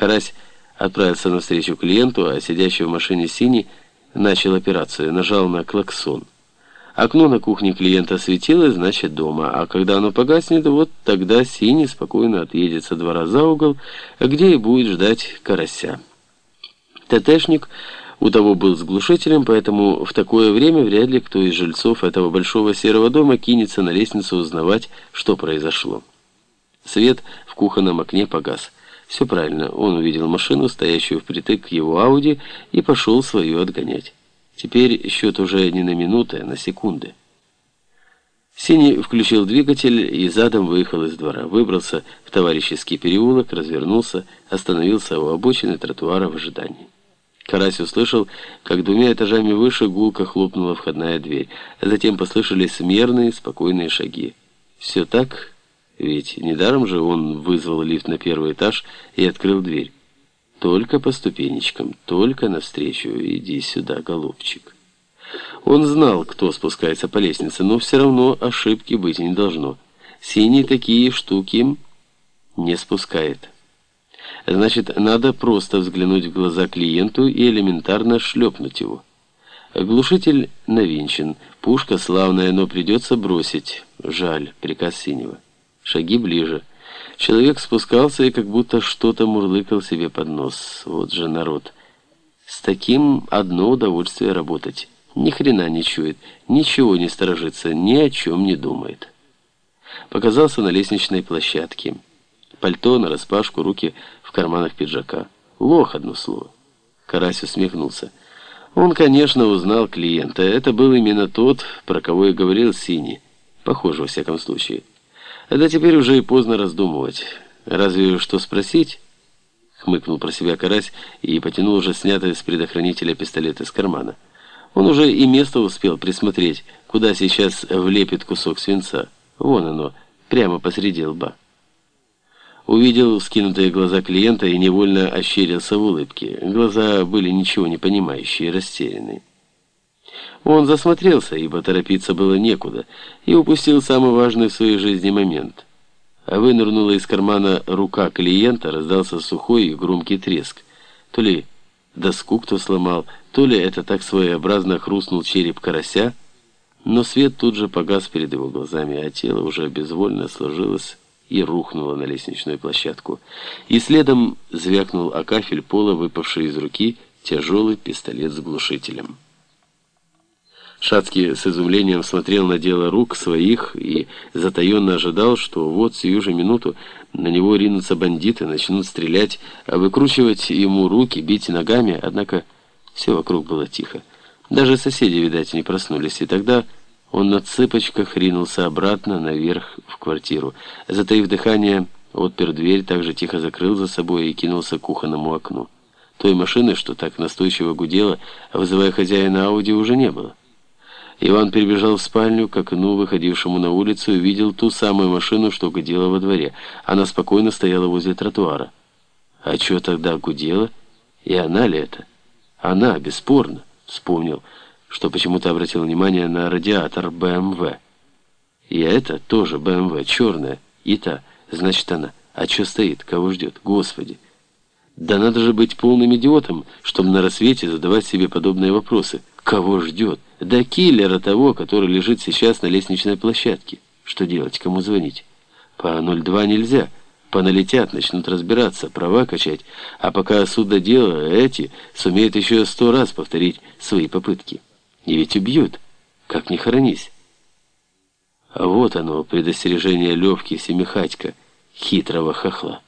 Карась отправился навстречу клиенту, а сидящий в машине Синий начал операцию, нажал на клаксон. Окно на кухне клиента светилось, значит, дома, а когда оно погаснет, вот тогда Синий спокойно отъедет со двора за угол, где и будет ждать карася. ТТшник у того был с глушителем, поэтому в такое время вряд ли кто из жильцов этого большого серого дома кинется на лестницу узнавать, что произошло. Свет в кухонном окне погас. Все правильно, он увидел машину, стоящую впритык к его Ауди, и пошел свою отгонять. Теперь счет уже не на минуты, а на секунды. Синий включил двигатель и задом выехал из двора. Выбрался в товарищеский переулок, развернулся, остановился у обочины тротуара в ожидании. Карась услышал, как двумя этажами выше гулко хлопнула входная дверь, а затем послышались мерные, спокойные шаги. Все так... Ведь недаром же он вызвал лифт на первый этаж и открыл дверь. Только по ступенечкам, только навстречу. Иди сюда, голубчик. Он знал, кто спускается по лестнице, но все равно ошибки быть не должно. Синий такие штуки не спускает. Значит, надо просто взглянуть в глаза клиенту и элементарно шлепнуть его. Глушитель навинчен, пушка славная, но придется бросить. Жаль, приказ Синего. Шаги ближе. Человек спускался и как будто что-то мурлыкал себе под нос. Вот же народ. С таким одно удовольствие работать. Ни хрена не чует, ничего не сторожится, ни о чем не думает. Показался на лестничной площадке. Пальто нараспашку, руки в карманах пиджака. Лох, одно слово. Карась усмехнулся. Он, конечно, узнал клиента. Это был именно тот, про кого и говорил Синий. Похоже, во всяком случае. Да теперь уже и поздно раздумывать. Разве что спросить? Хмыкнул про себя карась и потянул уже снятый с предохранителя пистолет из кармана. Он уже и место успел присмотреть, куда сейчас влепит кусок свинца. Вон оно, прямо посреди лба. Увидел скинутые глаза клиента и невольно ощерился в улыбке. Глаза были ничего не понимающие, растерянные. Он засмотрелся, ибо торопиться было некуда, и упустил самый важный в своей жизни момент. А вынырнула из кармана рука клиента, раздался сухой и громкий треск. То ли доску кто сломал, то ли это так своеобразно хрустнул череп карася, но свет тут же погас перед его глазами, а тело уже безвольно сложилось и рухнуло на лестничную площадку. И следом звякнул о кафель пола, выпавший из руки тяжелый пистолет с глушителем. Шацкий с изумлением смотрел на дело рук своих и затаенно ожидал, что вот сию же минуту на него ринутся бандиты, начнут стрелять, а выкручивать ему руки, бить ногами, однако все вокруг было тихо. Даже соседи, видать, не проснулись, и тогда он на цыпочках ринулся обратно наверх в квартиру. Затаив дыхание, отпер дверь, также тихо закрыл за собой и кинулся к кухонному окну. Той машины, что так настойчиво гудела, вызывая хозяина Ауди, уже не было. Иван перебежал в спальню к окну, выходившему на улицу, и видел ту самую машину, что гудела во дворе. Она спокойно стояла возле тротуара. А что тогда гудела? И она ли это? Она, бесспорно. Вспомнил, что почему-то обратил внимание на радиатор БМВ. И это тоже БМВ, черная. И та, значит она. А что стоит? Кого ждет? Господи! Да надо же быть полным идиотом, чтобы на рассвете задавать себе подобные вопросы. Кого ждет? Да киллера того, который лежит сейчас на лестничной площадке. Что делать? Кому звонить? По 02 нельзя. Поналетят, начнут разбираться, права качать. А пока суд до дела, эти сумеют еще сто раз повторить свои попытки. И ведь убьют. Как не хоронись. А вот оно, предостережение Левки Семихатька, хитрого хохла.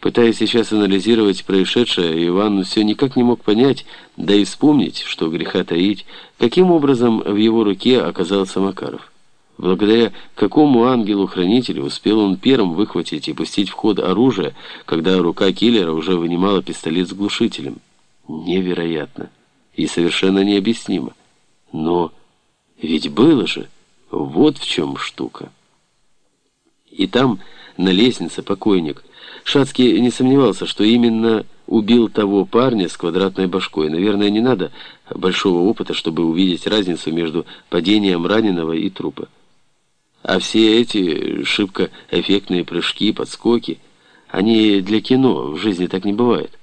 Пытаясь сейчас анализировать происшедшее, Иван все никак не мог понять, да и вспомнить, что греха таить, каким образом в его руке оказался Макаров. Благодаря какому ангелу-хранителю успел он первым выхватить и пустить в ход оружие, когда рука киллера уже вынимала пистолет с глушителем? Невероятно и совершенно необъяснимо. Но ведь было же, вот в чем штука. И там, на лестнице, покойник – Шацкий не сомневался, что именно убил того парня с квадратной башкой. Наверное, не надо большого опыта, чтобы увидеть разницу между падением раненого и трупа. А все эти шибко эффектные прыжки, подскоки, Они для кино, в жизни так не бывает.